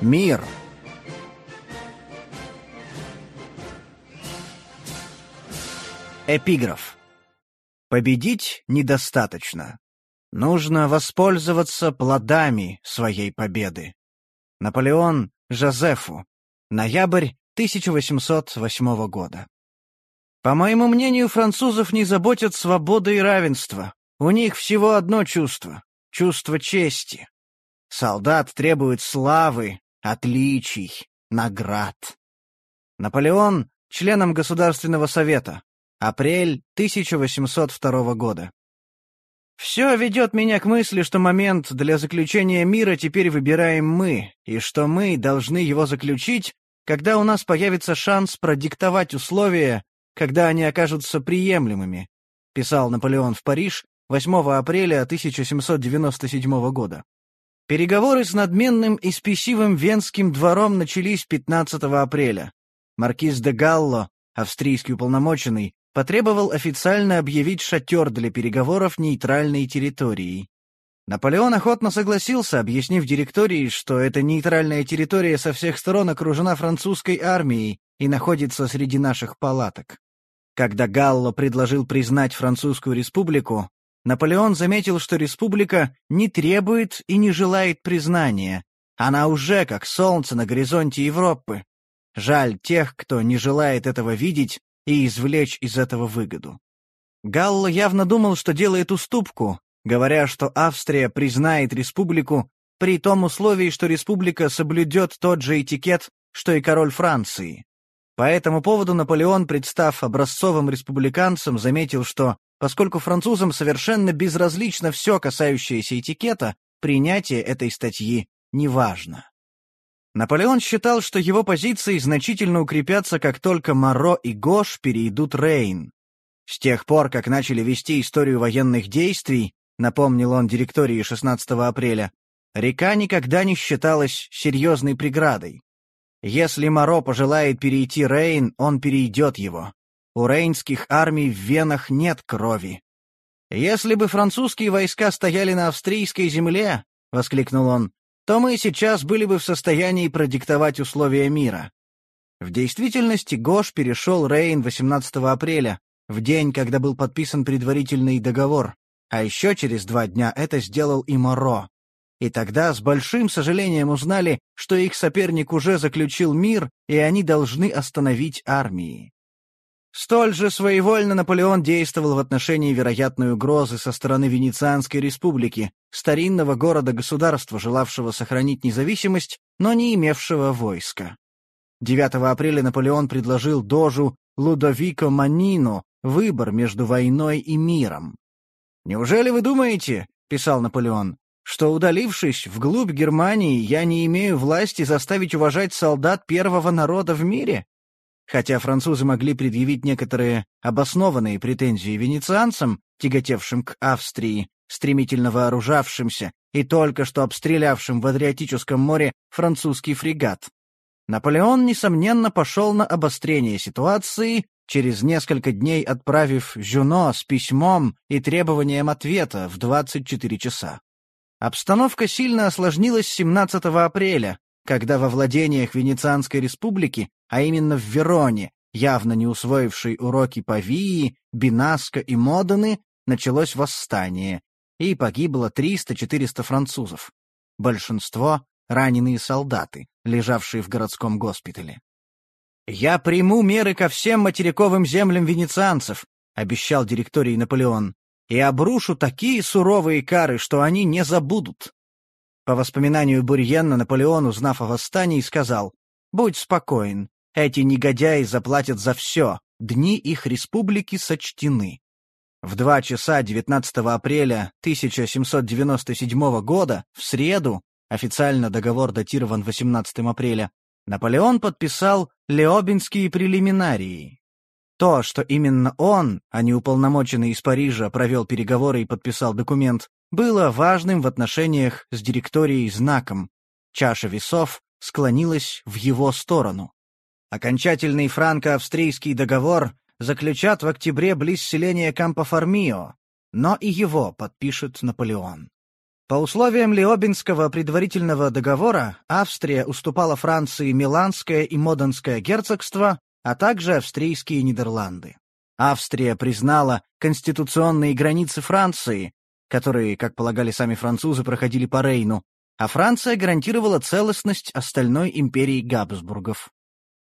Мир. Эпиграф. Победить недостаточно. Нужно воспользоваться плодами своей победы. Наполеон Жозефу. Ноябрь 1808 года. По моему мнению, французов не заботят свобода и равенство. У них всего одно чувство — чувство чести. Солдат требует славы, отличий, наград. Наполеон — членом Государственного совета. Апрель 1802 года. Все ведет меня к мысли, что момент для заключения мира теперь выбираем мы, и что мы должны его заключить, когда у нас появится шанс продиктовать условия, когда они окажутся приемлемыми, писал Наполеон в Париж 8 апреля 1797 года. Переговоры с надменным и спесивым венским двором начались 15 апреля. Маркиз де Галло, австрийский уполномоченный, потребовал официально объявить шатер для переговоров нейтральной территорией. Наполеон охотно согласился, объяснив директории, что эта нейтральная территория со всех сторон окружена французской армией и находится среди наших палаток. Когда Галло предложил признать Французскую республику, Наполеон заметил, что республика не требует и не желает признания. Она уже как солнце на горизонте Европы. Жаль тех, кто не желает этого видеть и извлечь из этого выгоду. Галло явно думал, что делает уступку, говоря, что Австрия признает республику при том условии, что республика соблюдет тот же этикет, что и король Франции. По этому поводу Наполеон, представ образцовым республиканцем, заметил, что Поскольку французам совершенно безразлично все, касающееся этикета, принятие этой статьи неважно. Наполеон считал, что его позиции значительно укрепятся, как только Моро и Гош перейдут Рейн. С тех пор, как начали вести историю военных действий, напомнил он директории 16 апреля, река никогда не считалась серьезной преградой. Если Моро пожелает перейти Рейн, он перейдет его. У рейнских армий в венах нет крови. «Если бы французские войска стояли на австрийской земле», — воскликнул он, «то мы сейчас были бы в состоянии продиктовать условия мира». В действительности Гош перешел Рейн 18 апреля, в день, когда был подписан предварительный договор, а еще через два дня это сделал и Моро. И тогда с большим сожалением узнали, что их соперник уже заключил мир, и они должны остановить армии. Столь же своевольно Наполеон действовал в отношении вероятной угрозы со стороны Венецианской республики, старинного города-государства, желавшего сохранить независимость, но не имевшего войска. 9 апреля Наполеон предложил дожу Лудовико Манину выбор между войной и миром. «Неужели вы думаете, — писал Наполеон, — что, удалившись вглубь Германии, я не имею власти заставить уважать солдат первого народа в мире? Хотя французы могли предъявить некоторые обоснованные претензии венецианцам, тяготевшим к Австрии, стремительно вооружавшимся и только что обстрелявшим в Адриатическом море французский фрегат. Наполеон, несомненно, пошел на обострение ситуации, через несколько дней отправив Жюно с письмом и требованием ответа в 24 часа. Обстановка сильно осложнилась 17 апреля, когда во владениях Венецианской республики а именно в Вероне, явно не усвоившей уроки Павии, Бинаско и Моданы, началось восстание, и погибло 300-400 французов. Большинство — раненые солдаты, лежавшие в городском госпитале. «Я приму меры ко всем материковым землям венецианцев», — обещал директорий Наполеон, «и обрушу такие суровые кары, что они не забудут». По воспоминанию Бурьенна, Наполеон, узнав о восстании, сказал, «Будь спокоен, эти негодяи заплатят за все, дни их республики сочтены. В два часа 19 апреля 1797 года, в среду, официально договор датирован 18 апреля, Наполеон подписал Леобинские прелиминарии. То, что именно он, а не уполномоченный из Парижа, провел переговоры и подписал документ, было важным в отношениях с директорией знаком. Чаша весов склонилась в его сторону. Окончательный франко-австрийский договор заключат в октябре близ селения Кампоформио, но и его подпишет Наполеон. По условиям Леобинского предварительного договора Австрия уступала Франции Миланское и Моденское герцогство, а также австрийские Нидерланды. Австрия признала конституционные границы Франции, которые, как полагали сами французы, проходили по Рейну, а Франция гарантировала целостность остальной империи Габсбургов.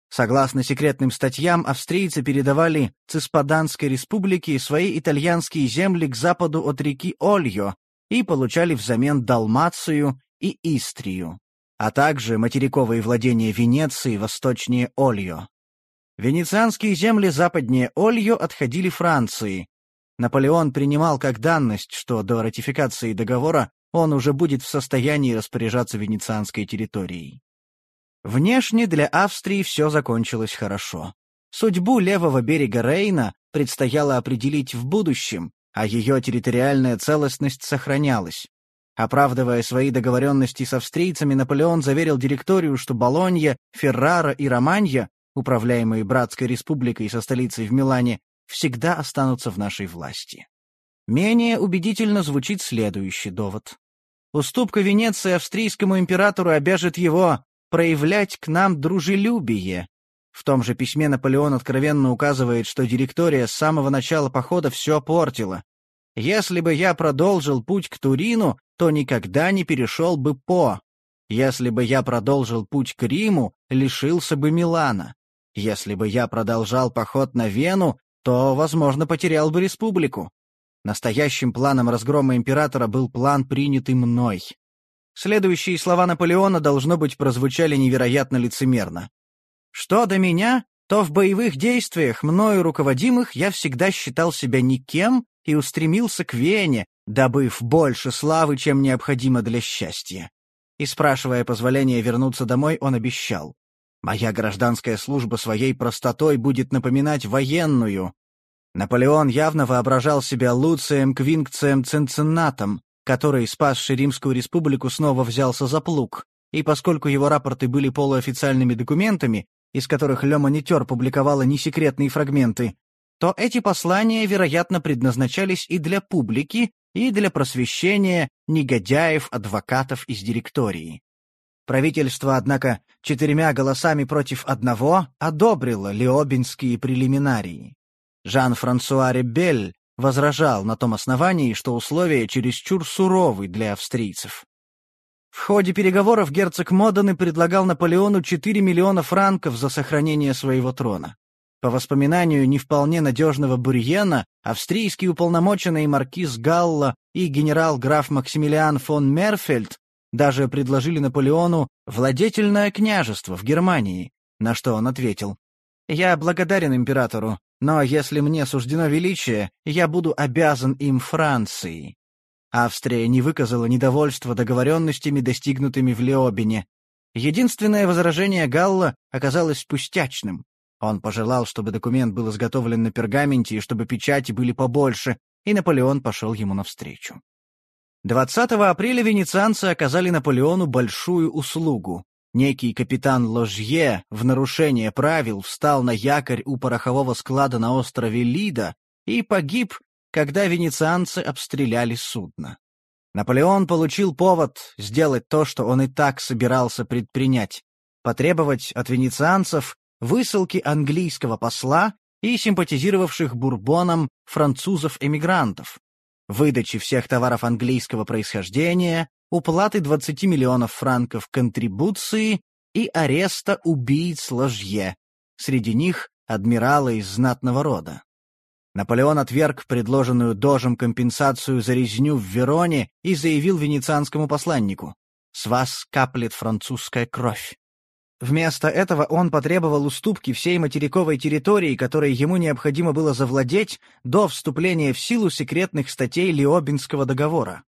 Согласно секретным статьям, австрийцы передавали Циспаданской республике свои итальянские земли к западу от реки Ольо и получали взамен Далмацию и Истрию, а также материковые владения Венеции восточнее Ольо. Венецианские земли западнее Ольо отходили Франции. Наполеон принимал как данность, что до ратификации договора он уже будет в состоянии распоряжаться венецианской территорией. Внешне для Австрии все закончилось хорошо. Судьбу левого берега Рейна предстояло определить в будущем, а ее территориальная целостность сохранялась. Оправдывая свои договоренности с австрийцами, Наполеон заверил директорию, что Болонья, Феррара и Романья, управляемые Братской республикой со столицей в Милане, всегда останутся в нашей власти. Менее убедительно звучит следующий довод. Уступка Венеции австрийскому императору обяжет его проявлять к нам дружелюбие. В том же письме Наполеон откровенно указывает, что директория с самого начала похода все портила. Если бы я продолжил путь к Турину, то никогда не перешел бы по. Если бы я продолжил путь к Риму, лишился бы Милана. Если бы я продолжал поход на Вену, то, возможно, потерял бы республику. Настоящим планом разгрома императора был план, принятый мной. Следующие слова Наполеона, должно быть, прозвучали невероятно лицемерно. «Что до меня, то в боевых действиях, мною руководимых, я всегда считал себя никем и устремился к Вене, добыв больше славы, чем необходимо для счастья». И спрашивая позволения вернуться домой, он обещал. «Моя гражданская служба своей простотой будет напоминать военную». Наполеон явно воображал себя Луцием Квинкцием Цинциннатом, который, спасший Римскую республику, снова взялся за плуг, и поскольку его рапорты были полуофициальными документами, из которых Ле Монитер публиковала несекретные фрагменты, то эти послания, вероятно, предназначались и для публики, и для просвещения негодяев-адвокатов из директории. Правительство, однако, четырьмя голосами против одного одобрило леобинские прелиминарии. Жан-Франсуа Ребель возражал на том основании, что условия чересчур суровы для австрийцев. В ходе переговоров герцог Моданы предлагал Наполеону 4 миллиона франков за сохранение своего трона. По воспоминанию не вполне надежного Бурьена, австрийский уполномоченный маркиз Галла и генерал-граф Максимилиан фон Мерфельд даже предложили Наполеону владетельное княжество в Германии, на что он ответил «Я благодарен императору, но если мне суждено величие, я буду обязан им Франции. Австрия не выказала недовольства договоренностями, достигнутыми в Леобине. Единственное возражение Галла оказалось пустячным. Он пожелал, чтобы документ был изготовлен на пергаменте и чтобы печати были побольше, и Наполеон пошел ему навстречу. 20 апреля венецианцы оказали Наполеону большую услугу. Некий капитан Ложье в нарушение правил встал на якорь у порохового склада на острове Лида и погиб, когда венецианцы обстреляли судно. Наполеон получил повод сделать то, что он и так собирался предпринять — потребовать от венецианцев высылки английского посла и симпатизировавших Бурбоном французов-эмигрантов, выдачи всех товаров английского происхождения, уплаты 20 миллионов франков контрибуции и ареста убийц Ложье, среди них адмирала из знатного рода. Наполеон отверг предложенную дожем компенсацию за резню в Вероне и заявил венецианскому посланнику «С вас каплет французская кровь». Вместо этого он потребовал уступки всей материковой территории, которой ему необходимо было завладеть до вступления в силу секретных статей Лиобинского договора.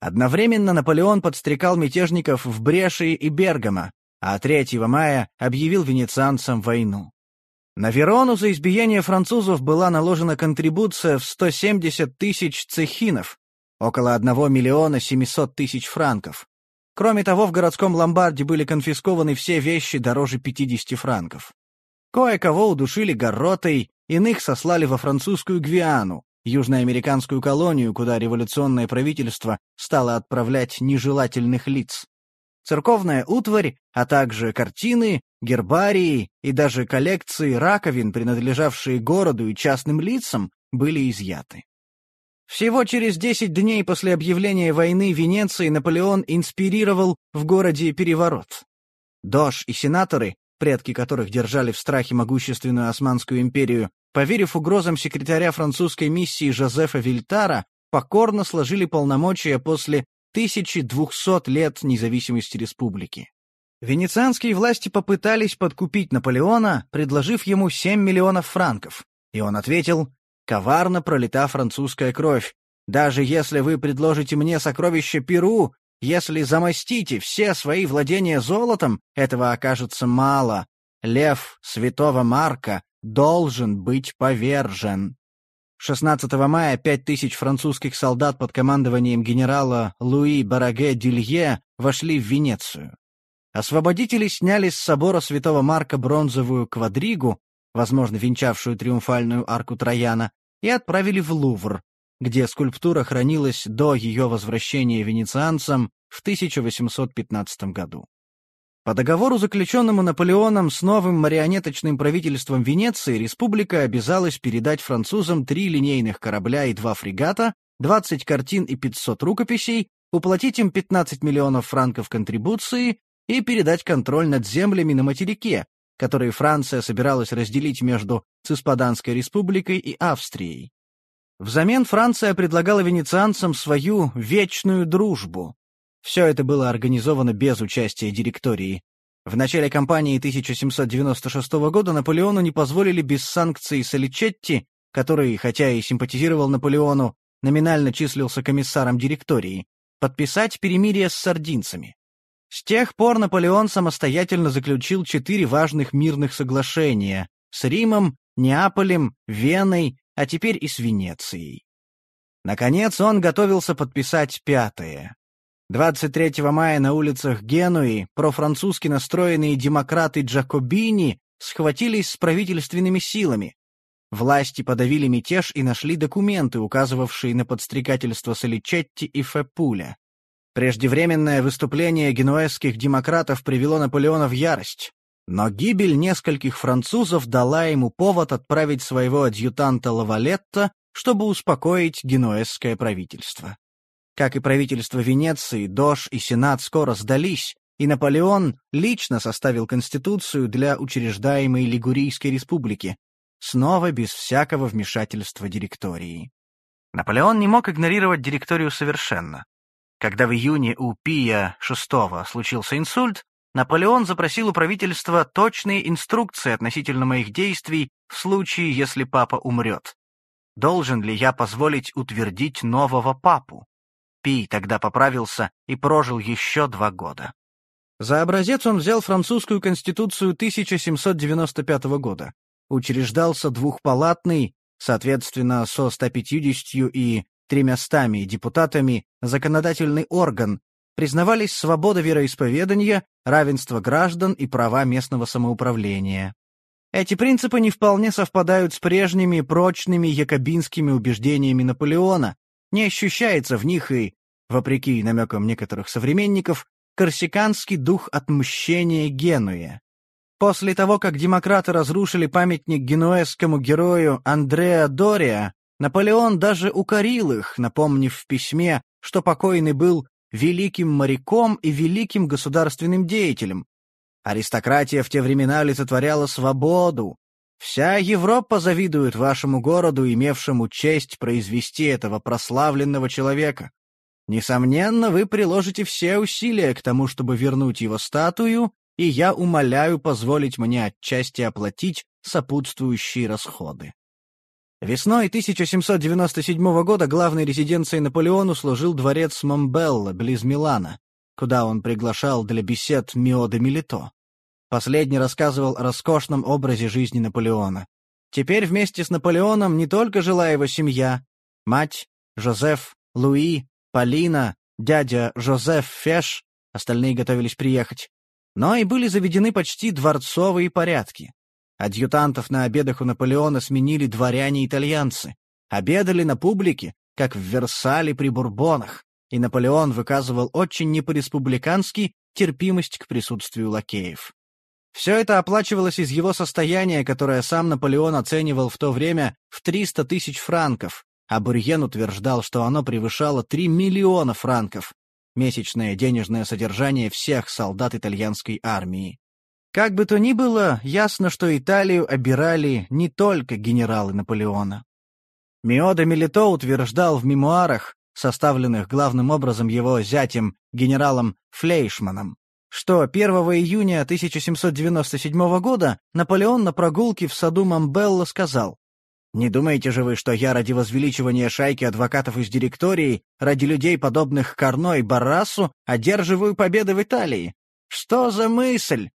Одновременно Наполеон подстрекал мятежников в Брешии и Бергамо, а 3 мая объявил венецианцам войну. На Верону за избиение французов была наложена контрибуция в 170 тысяч цехинов, около 1 миллиона 700 тысяч франков. Кроме того, в городском ломбарде были конфискованы все вещи дороже 50 франков. Кое-кого удушили горротой, иных сослали во французскую Гвиану, южноамериканскую колонию, куда революционное правительство стало отправлять нежелательных лиц. Церковная утварь, а также картины, гербарии и даже коллекции раковин, принадлежавшие городу и частным лицам, были изъяты. Всего через 10 дней после объявления войны Венеции Наполеон инспирировал в городе переворот. Дож и сенаторы, предки которых держали в страхе могущественную Османскую империю, поверив угрозам секретаря французской миссии Жозефа Вильтара, покорно сложили полномочия после 1200 лет независимости республики. Венецианские власти попытались подкупить Наполеона, предложив ему 7 миллионов франков, и он ответил коварно пролита французская кровь. Даже если вы предложите мне сокровище Перу, если замостите все свои владения золотом, этого окажется мало. Лев святого Марка должен быть повержен. 16 мая 5000 французских солдат под командованием генерала Луи Бараге Дюлье вошли в Венецию. Освободители сняли с собора святого Марка бронзовую квадригу, возможно, венчавшую триумфальную арку Трояна, и отправили в Лувр, где скульптура хранилась до ее возвращения венецианцам в 1815 году. По договору, заключенному Наполеоном с новым марионеточным правительством Венеции, республика обязалась передать французам три линейных корабля и два фрегата, 20 картин и 500 рукописей, уплатить им 15 миллионов франков контрибуции и передать контроль над землями на материке, которые Франция собиралась разделить между Циспаданской республикой и Австрией. Взамен Франция предлагала венецианцам свою вечную дружбу. Все это было организовано без участия директории. В начале кампании 1796 года Наполеону не позволили без санкций Соличетти, который, хотя и симпатизировал Наполеону, номинально числился комиссаром директории, подписать перемирие с сардинцами. С тех пор Наполеон самостоятельно заключил четыре важных мирных соглашения с Римом, Неаполем, Веной, а теперь и с Венецией. Наконец он готовился подписать пятое. 23 мая на улицах Генуи профранцузски настроенные демократы Джакобини схватились с правительственными силами. Власти подавили мятеж и нашли документы, указывавшие на подстрекательство Соличетти и Фепуля. Преждевременное выступление генуэзских демократов привело Наполеона в ярость, но гибель нескольких французов дала ему повод отправить своего адъютанта Лавалетта, чтобы успокоить генуэзское правительство. Как и правительство Венеции, Дож и Сенат скоро сдались, и Наполеон лично составил конституцию для учреждаемой Лигурийской республики, снова без всякого вмешательства директории. Наполеон не мог игнорировать директорию совершенно. Когда в июне у Пия VI случился инсульт, Наполеон запросил у правительства точные инструкции относительно моих действий в случае, если папа умрет. Должен ли я позволить утвердить нового папу? Пий тогда поправился и прожил еще два года. За образец он взял французскую конституцию 1795 года. Учреждался двухпалатный, соответственно, со 150 и тремястами депутатами законодательный орган, признавались свобода вероисповедания, равенство граждан и права местного самоуправления. Эти принципы не вполне совпадают с прежними прочными якобинскими убеждениями Наполеона, не ощущается в них и, вопреки намекам некоторых современников, корсиканский дух отмщения Генуя. После того, как демократы разрушили памятник генуэзскому герою Андреа Дориа, Наполеон даже укорил их, напомнив в письме, что покойный был великим моряком и великим государственным деятелем. Аристократия в те времена олицетворяла свободу. Вся Европа завидует вашему городу, имевшему честь произвести этого прославленного человека. Несомненно, вы приложите все усилия к тому, чтобы вернуть его статую, и я умоляю позволить мне отчасти оплатить сопутствующие расходы. Весной 1797 года главной резиденцией Наполеону служил дворец Момбелла, близ Милана, куда он приглашал для бесед Мио де. Последний рассказывал о роскошном образе жизни Наполеона. Теперь вместе с Наполеоном не только жила его семья, мать, Жозеф, Луи, Полина, дядя Жозеф Феш, остальные готовились приехать, но и были заведены почти дворцовые порядки. Адъютантов на обедах у Наполеона сменили дворяне-итальянцы. обедали на публике, как в Версале при Бурбонах, и Наполеон выказывал очень не по-республикански терпимость к присутствию лакеев. Все это оплачивалось из его состояния, которое сам Наполеон оценивал в то время в 300 тысяч франков, а Бурьен утверждал, что оно превышало 3 миллиона франков, месячное денежное содержание всех солдат итальянской армии. Как бы то ни было, ясно, что Италию обирали не только генералы Наполеона. Миода Мелито утверждал в мемуарах, составленных главным образом его зятем, генералом Флейшманом, что 1 июня 1797 года Наполеон на прогулке в саду Мамбелла сказал «Не думаете же вы, что я ради возвеличивания шайки адвокатов из директории, ради людей, подобных Карно и Баррасу, одерживаю победы в Италии? Что за мысль?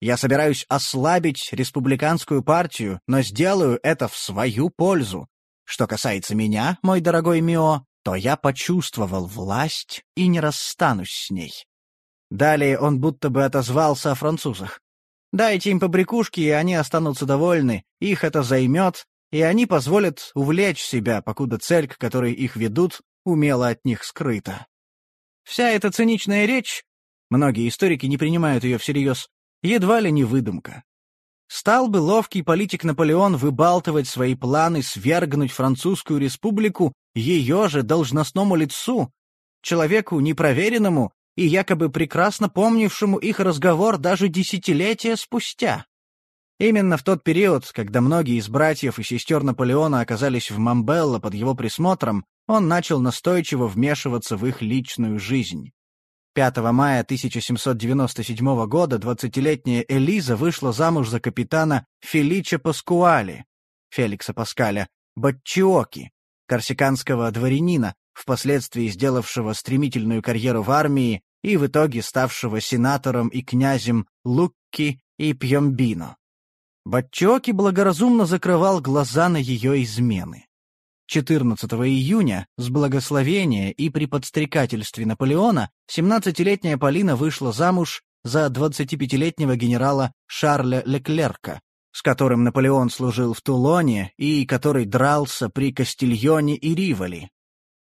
Я собираюсь ослабить республиканскую партию, но сделаю это в свою пользу. Что касается меня, мой дорогой Мио, то я почувствовал власть и не расстанусь с ней. Далее он будто бы отозвался о французах. Дайте им побрякушки, и они останутся довольны, их это займет, и они позволят увлечь себя, покуда цель, к которой их ведут, умело от них скрыта. Вся эта циничная речь, многие историки не принимают ее всерьез, едва ли не выдумка. Стал бы ловкий политик Наполеон выбалтывать свои планы свергнуть французскую республику ее же должностному лицу, человеку непроверенному и якобы прекрасно помнившему их разговор даже десятилетия спустя. Именно в тот период, когда многие из братьев и сестер Наполеона оказались в Мамбелло под его присмотром, он начал настойчиво вмешиваться в их личную жизнь. 5 мая 1797 года 20-летняя Элиза вышла замуж за капитана Феличе Паскуали, Феликса Паскаля, Батчиоки, корсиканского дворянина, впоследствии сделавшего стремительную карьеру в армии и в итоге ставшего сенатором и князем Лукки и Пьембино. Батчиоки благоразумно закрывал глаза на ее измены. 14 июня, с благословения и при подстрекательстве Наполеона, 17-летняя Полина вышла замуж за 25-летнего генерала Шарля Леклерка, с которым Наполеон служил в Тулоне и который дрался при Кастильоне и Риволи.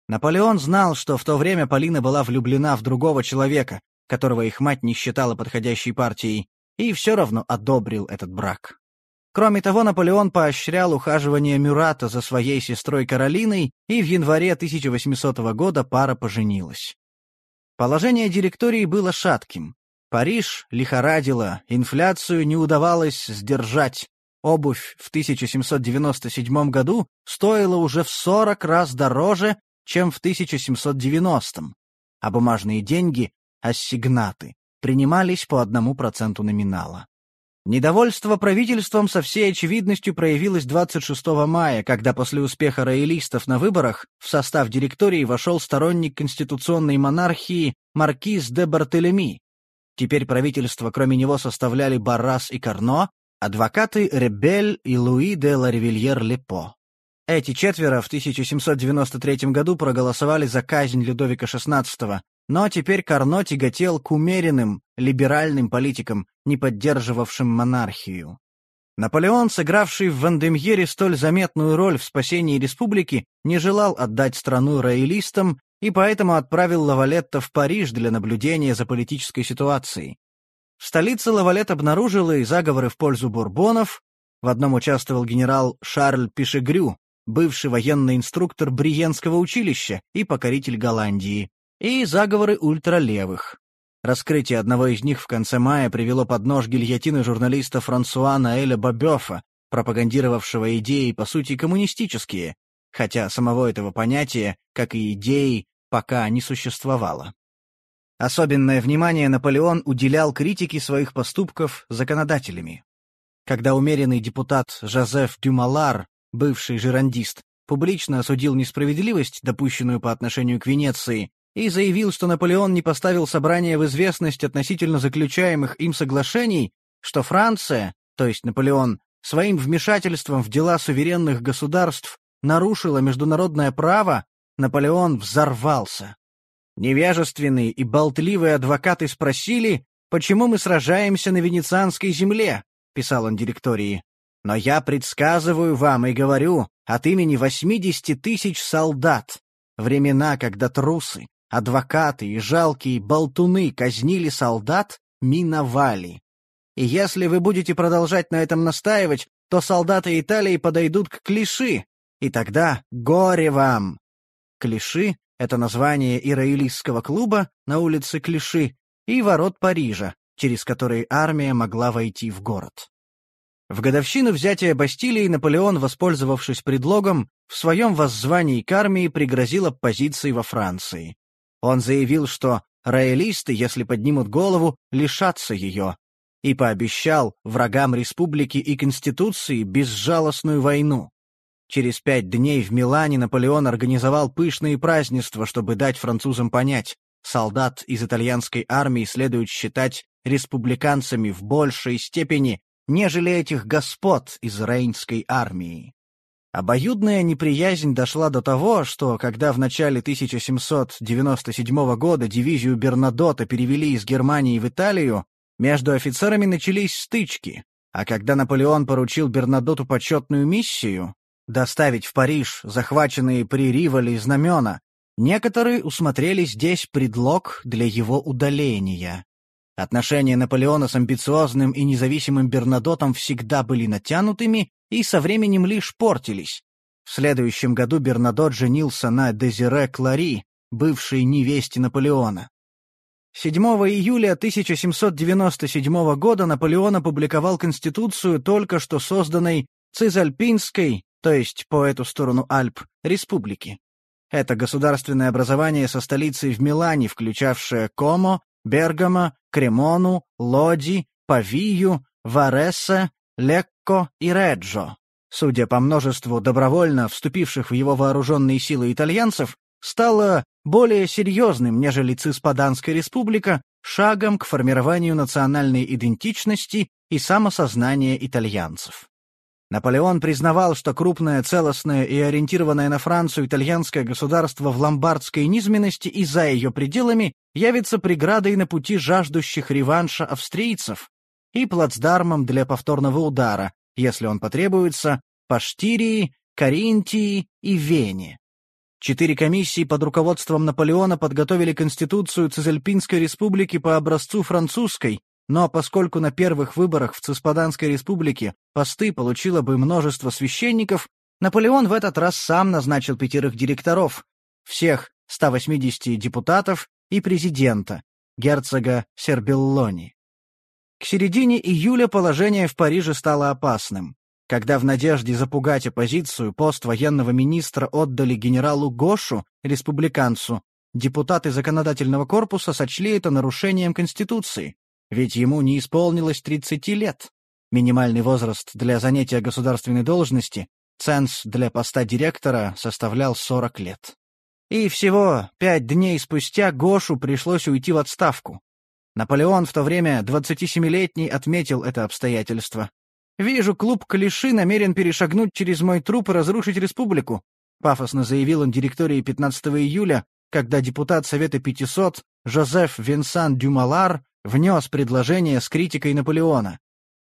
Наполеон знал, что в то время Полина была влюблена в другого человека, которого их мать не считала подходящей партией, и все равно одобрил этот брак. Кроме того, Наполеон поощрял ухаживание Мюрата за своей сестрой Каролиной, и в январе 1800 года пара поженилась. Положение директории было шатким. Париж лихорадило, инфляцию не удавалось сдержать. Обувь в 1797 году стоила уже в 40 раз дороже, чем в 1790, а бумажные деньги, ассигнаты, принимались по одному проценту номинала. Недовольство правительством со всей очевидностью проявилось 26 мая, когда после успеха роялистов на выборах в состав директории вошел сторонник конституционной монархии маркиз де Бартелеми. Теперь правительство кроме него составляли Баррас и Карно, адвокаты Ребель и Луи де Ларивильер-Лепо. Эти четверо в 1793 году проголосовали за казнь Людовика XVI, но теперь Карно тяготел к умеренным, либеральным политикам, не поддерживавшим монархию. Наполеон, сыгравший в Вандемьере столь заметную роль в спасении республики, не желал отдать страну роялистам и поэтому отправил Лавалетта в Париж для наблюдения за политической ситуацией. В столице Лавалет обнаружил и заговоры в пользу бурбонов, в одном участвовал генерал Шарль Пишегрю, бывший военный инструктор Бриенского училища и покоритель Голландии, и заговоры ультралевых. Раскрытие одного из них в конце мая привело под нож гильотины журналиста Франсуа Наэля Бобёфа, пропагандировавшего идеи, по сути, коммунистические, хотя самого этого понятия, как и идеи, пока не существовало. Особенное внимание Наполеон уделял критике своих поступков законодателями. Когда умеренный депутат Жозеф Дюмалар, бывший жерандист, публично осудил несправедливость, допущенную по отношению к Венеции, и заявил, что Наполеон не поставил собрание в известность относительно заключаемых им соглашений, что Франция, то есть Наполеон, своим вмешательством в дела суверенных государств нарушила международное право, Наполеон взорвался. Невежественные и болтливые адвокаты спросили, почему мы сражаемся на венецианской земле, писал он директории. Но я предсказываю вам и говорю от имени 80 тысяч солдат. Времена, когда трусы, адвокаты и жалкие болтуны казнили солдат, миновали. И если вы будете продолжать на этом настаивать, то солдаты Италии подойдут к Клиши, и тогда горе вам. Клиши — это название ираилистского клуба на улице Клиши и ворот Парижа, через которые армия могла войти в город. В годовщину взятия Бастилии Наполеон, воспользовавшись предлогом, в своем воззвании к армии пригрозил оппозиции во Франции. Он заявил, что роялисты, если поднимут голову, лишатся ее, и пообещал врагам республики и Конституции безжалостную войну. Через пять дней в Милане Наполеон организовал пышные празднества, чтобы дать французам понять, солдат из итальянской армии следует считать республиканцами в большей степени, нежели этих господ из Рейнской армии. Обоюдная неприязнь дошла до того, что, когда в начале 1797 года дивизию Бернадота перевели из Германии в Италию, между офицерами начались стычки, а когда Наполеон поручил Бернадоту почетную миссию — доставить в Париж захваченные при Риволе знамена, некоторые усмотрели здесь предлог для его удаления. Отношения Наполеона с амбициозным и независимым Бернадотом всегда были натянутыми и со временем лишь портились. В следующем году Бернадот женился на Дезире Клари, бывшей невесте Наполеона. 7 июля 1797 года Наполеон опубликовал Конституцию только что созданной Цизальпинской, то есть по эту сторону Альп, республики. Это государственное образование со столицей в Милане, включавшее Комо, Бергамо, Кремону, Лоди, Павию, Варесса, Лекко и Реджо. Судя по множеству добровольно вступивших в его вооруженные силы итальянцев, стало более серьезным, нежели Циспаданская республика, шагом к формированию национальной идентичности и самосознания итальянцев. Наполеон признавал, что крупное, целостное и ориентированное на Францию итальянское государство в ломбардской низменности и за ее пределами явится преградой на пути жаждущих реванша австрийцев и плацдармом для повторного удара, если он потребуется, по Штирии, Каринтии и Вене. Четыре комиссии под руководством Наполеона подготовили Конституцию Цезальпинской республики по образцу французской, но поскольку на первых выборах в Цеспаданской республике посты получило бы множество священников, Наполеон в этот раз сам назначил пятерых директоров, всех 180 депутатов и президента, герцога Сербеллони. К середине июля положение в Париже стало опасным. Когда в надежде запугать оппозицию пост военного министра отдали генералу Гошу, республиканцу, депутаты законодательного корпуса сочли это нарушением Конституции, ведь ему не исполнилось 30 лет. Минимальный возраст для занятия государственной должности, ценз для поста директора составлял 40 лет. И всего пять дней спустя Гошу пришлось уйти в отставку. Наполеон в то время 27-летний отметил это обстоятельство. «Вижу, клуб Калиши намерен перешагнуть через мой труп и разрушить республику», пафосно заявил он директории 15 июля, когда депутат Совета 500 Жозеф Винсан Дюмалар внес предложение с критикой Наполеона.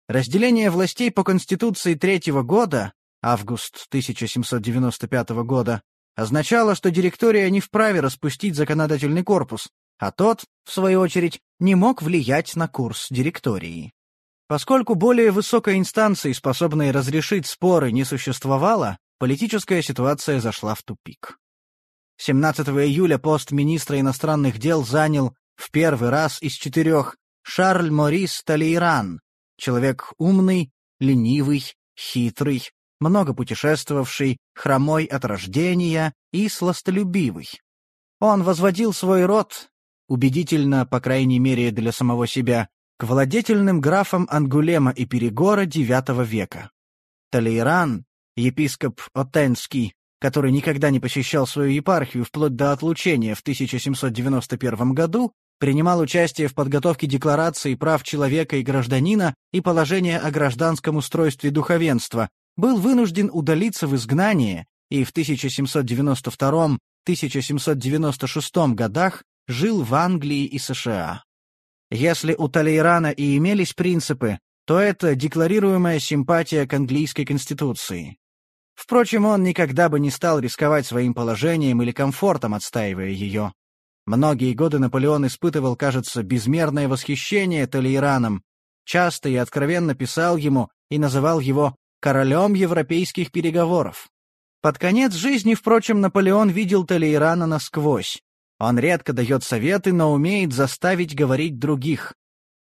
Разделение властей по Конституции третьего года, август 1795 года, означало, что директория не вправе распустить законодательный корпус, а тот, в свою очередь, не мог влиять на курс директории. Поскольку более высокой инстанции, способной разрешить споры, не существовало, политическая ситуация зашла в тупик. 17 июля пост министра иностранных дел занял в первый раз из четырех Шарль Морис Талейран, человек умный, ленивый, хитрый, много путешествовавший, хромой от рождения и сластолюбивый. Он возводил свой род, убедительно, по крайней мере для самого себя, к владетельным графам Ангулема и Перегора IX века. Талейран, епископ Отенский, который никогда не посещал свою епархию вплоть до отлучения в 1791 году, принимал участие в подготовке Декларации прав человека и гражданина и положения о гражданском устройстве духовенства, был вынужден удалиться в изгнание и в 1792-1796 годах жил в Англии и США. Если у Талейрана и имелись принципы, то это декларируемая симпатия к английской конституции. Впрочем, он никогда бы не стал рисковать своим положением или комфортом, отстаивая ее. Многие годы Наполеон испытывал, кажется, безмерное восхищение Толейраном, часто и откровенно писал ему и называл его «королем европейских переговоров». Под конец жизни, впрочем, Наполеон видел Толейрана насквозь. Он редко дает советы, но умеет заставить говорить других.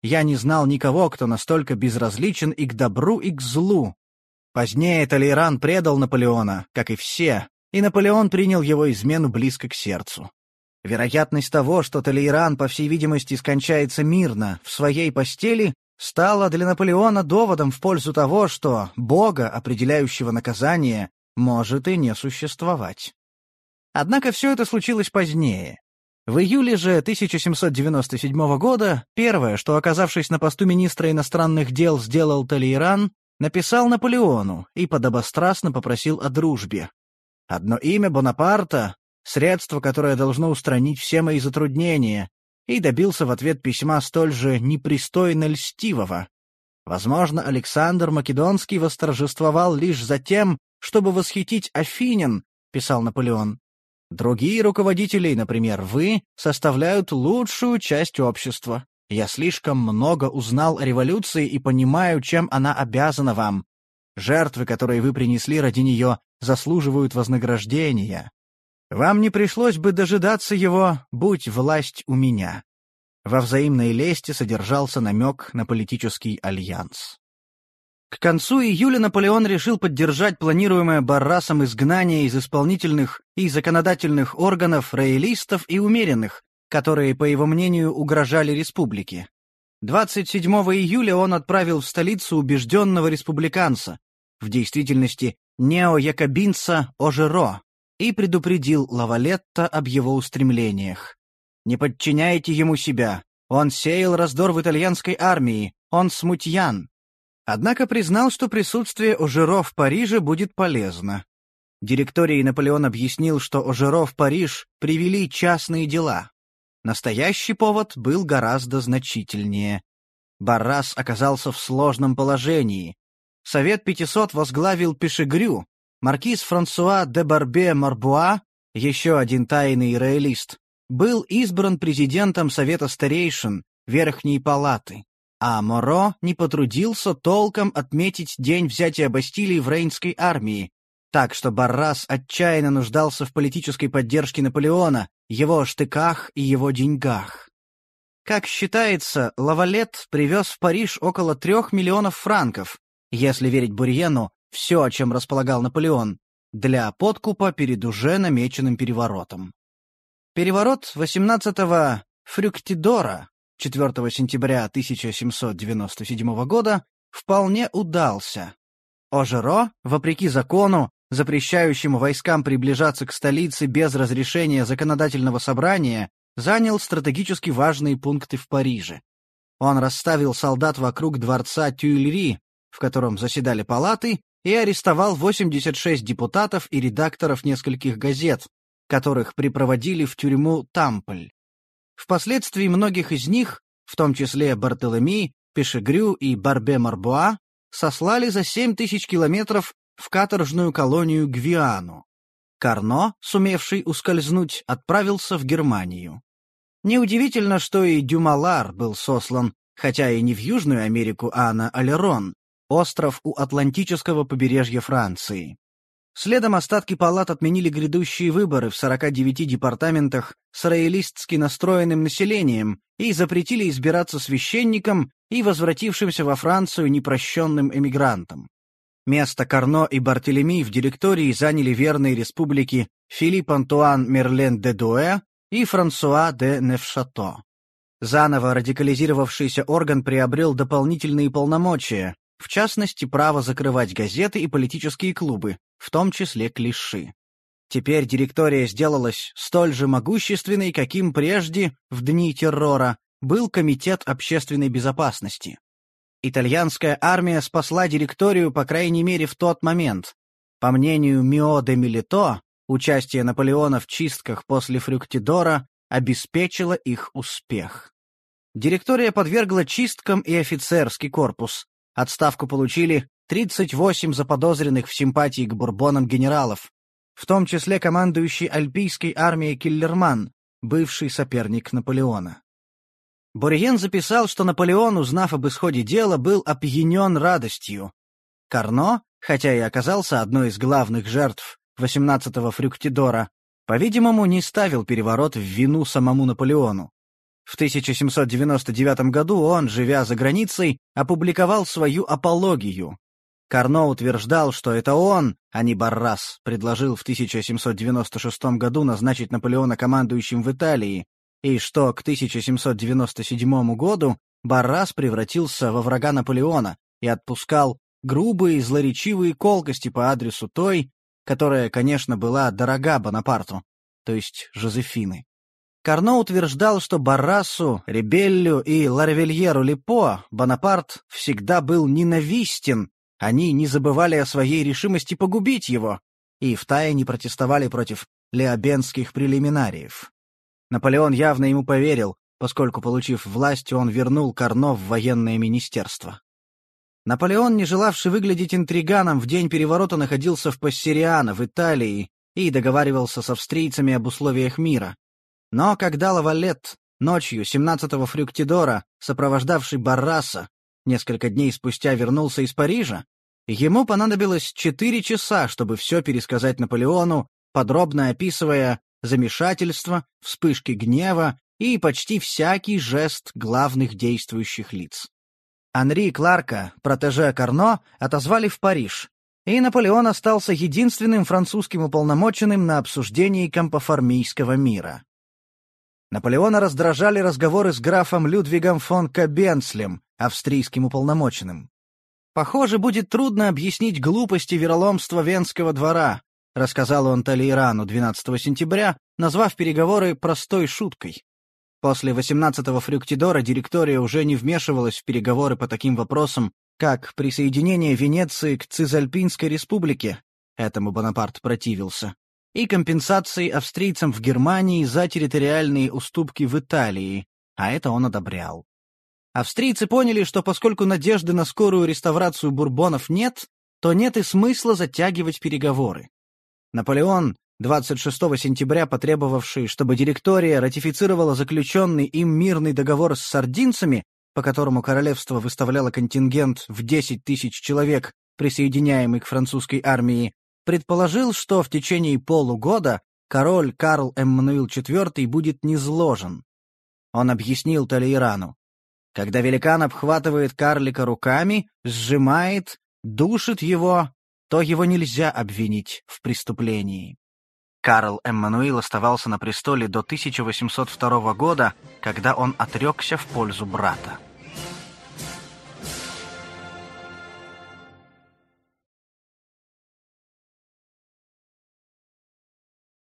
Я не знал никого, кто настолько безразличен и к добру, и к злу, Позднее Толейран предал Наполеона, как и все, и Наполеон принял его измену близко к сердцу. Вероятность того, что Толейран, по всей видимости, скончается мирно в своей постели, стала для Наполеона доводом в пользу того, что Бога, определяющего наказание, может и не существовать. Однако все это случилось позднее. В июле же 1797 года первое, что, оказавшись на посту министра иностранных дел, сделал Толейран, написал Наполеону и подобострастно попросил о дружбе. Одно имя Бонапарта — средство, которое должно устранить все мои затруднения, и добился в ответ письма столь же непристойно льстивого. Возможно, Александр Македонский восторжествовал лишь за тем, чтобы восхитить Афинин, писал Наполеон. Другие руководители, например, вы, составляют лучшую часть общества. Я слишком много узнал о революции и понимаю, чем она обязана вам. Жертвы, которые вы принесли ради нее, заслуживают вознаграждения. Вам не пришлось бы дожидаться его, будь власть у меня». Во взаимной лести содержался намек на политический альянс. К концу июля Наполеон решил поддержать планируемое Баррасом изгнание из исполнительных и законодательных органов роялистов и умеренных, которые, по его мнению, угрожали республике. 27 июля он отправил в столицу убежденного республиканца, в действительности неоякобинца Ожеро, и предупредил Лавалетта об его устремлениях. «Не подчиняйте ему себя. Он сеял раздор в итальянской армии. Он смутьян». Однако признал, что присутствие Ожеро в Париже будет полезно. Директории Наполеон объяснил, что Ожеро в Париж привели частные дела. Настоящий повод был гораздо значительнее. Баррас оказался в сложном положении. Совет 500 возглавил Пешегрю, маркиз Франсуа де Барбе Марбуа, еще один тайный роялист, был избран президентом Совета старейшин Верхней палаты, а Моро не потрудился толком отметить день взятия Бастилии в Рейнской армии, так что Баррас отчаянно нуждался в политической поддержке Наполеона, его штыках и его деньгах. Как считается, Лавалет привез в Париж около трех миллионов франков, если верить Бурьену, все, о чем располагал Наполеон, для подкупа перед уже намеченным переворотом. Переворот 18-го Фрюктидора 4 сентября 1797 года вполне удался. Ожеро, вопреки закону, запрещающему войскам приближаться к столице без разрешения законодательного собрания, занял стратегически важные пункты в Париже. Он расставил солдат вокруг дворца Тюильри, в котором заседали палаты, и арестовал 86 депутатов и редакторов нескольких газет, которых припроводили в тюрьму Тампль. Впоследствии многих из них, в том числе Бартолеми, Пешегрю и Барбе-Марбуа, сослали за 7 тысяч километров в каторжную колонию Гвиану. Карно, сумевший ускользнуть, отправился в Германию. Неудивительно, что и Дюмалар был сослан, хотя и не в Южную Америку, а на Алерон, остров у Атлантического побережья Франции. Следом остатки палат отменили грядущие выборы в 49 департаментах с роялистски настроенным населением и запретили избираться священникам и возвратившимся во Францию непрощенным эмигрантам. Место Карно и Бартелеми в директории заняли верные республики Филипп Антуан Мерлен де Дуэ и Франсуа де Невшато. Заново радикализировавшийся орган приобрел дополнительные полномочия, в частности, право закрывать газеты и политические клубы, в том числе клиши. Теперь директория сделалась столь же могущественной, каким прежде, в дни террора, был Комитет общественной безопасности. Итальянская армия спасла директорию, по крайней мере, в тот момент. По мнению Мио де Милито, участие Наполеона в чистках после Фрюктидора обеспечило их успех. Директория подвергла чисткам и офицерский корпус, отставку получили 38 заподозренных в симпатии к бурбонам генералов, в том числе командующий альпийской армией Киллерман, бывший соперник Наполеона. Бурьен записал, что Наполеон, узнав об исходе дела, был опьянен радостью. Карно, хотя и оказался одной из главных жертв 18-го Фрюктидора, по-видимому, не ставил переворот в вину самому Наполеону. В 1799 году он, живя за границей, опубликовал свою апологию. Карно утверждал, что это он, а не Баррас, предложил в 1796 году назначить Наполеона командующим в Италии, и что к 1797 году Баррас превратился во врага Наполеона и отпускал грубые злоречивые колкости по адресу той, которая, конечно, была дорога Бонапарту, то есть Жозефины. Карно утверждал, что Баррасу, Ребеллю и Ларвельеру Липо Бонапарт всегда был ненавистен, они не забывали о своей решимости погубить его и втайне протестовали против леобенских прелиминариев. Наполеон явно ему поверил, поскольку, получив власть, он вернул Карно в военное министерство. Наполеон, не желавший выглядеть интриганом, в день переворота находился в Пассериано, в Италии, и договаривался с австрийцами об условиях мира. Но когда Лавалет ночью 17-го Фрюктидора, сопровождавший Барраса, несколько дней спустя вернулся из Парижа, ему понадобилось четыре часа, чтобы все пересказать Наполеону, подробно описывая замешательство, вспышки гнева и почти всякий жест главных действующих лиц. Анри Кларка, протеже Карно, отозвали в Париж, и Наполеон остался единственным французским уполномоченным на обсуждении компоформийского мира. Наполеона раздражали разговоры с графом Людвигом фон Кабенцлем, австрийским уполномоченным. «Похоже, будет трудно объяснить глупости вероломства Венского двора», рассказал он Талейрану 12 сентября, назвав переговоры простой шуткой. После 18-го Фрюктидора директория уже не вмешивалась в переговоры по таким вопросам, как присоединение Венеции к Цизальпинской республике, этому Бонапарт противился, и компенсации австрийцам в Германии за территориальные уступки в Италии, а это он одобрял. Австрийцы поняли, что поскольку надежды на скорую реставрацию бурбонов нет, то нет и смысла затягивать переговоры. Наполеон, 26 сентября потребовавший, чтобы директория ратифицировала заключенный им мирный договор с сардинцами, по которому королевство выставляло контингент в 10 тысяч человек, присоединяемый к французской армии, предположил, что в течение полугода король Карл Эммануил IV будет низложен. Он объяснил Талейрану. Когда великан обхватывает карлика руками, сжимает, душит его, то его нельзя обвинить в преступлении. Карл Эммануил оставался на престоле до 1802 года, когда он отрекся в пользу брата.